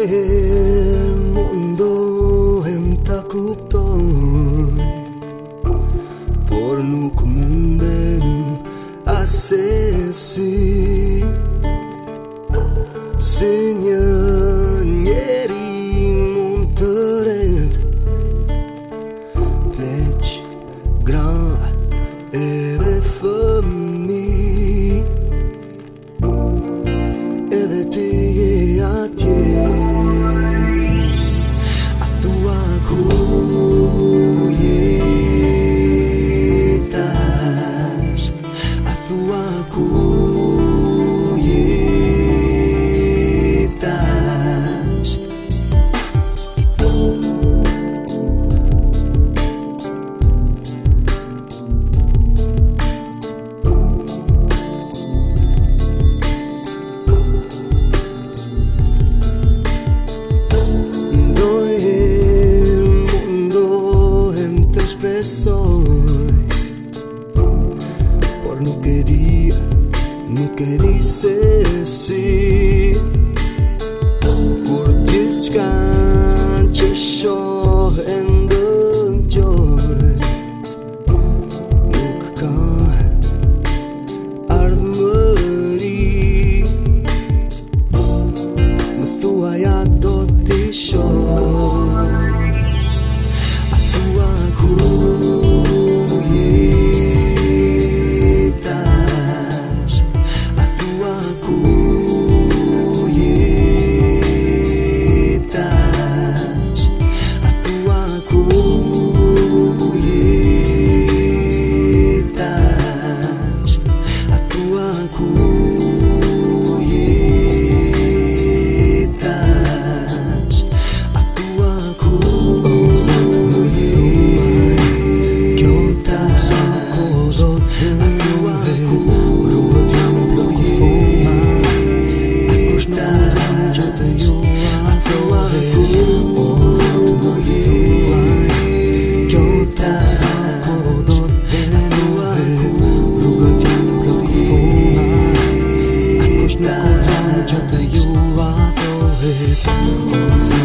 el mondo è un tacupto porno come un ben assessi Signore 苦。ele ser. 苦。ver os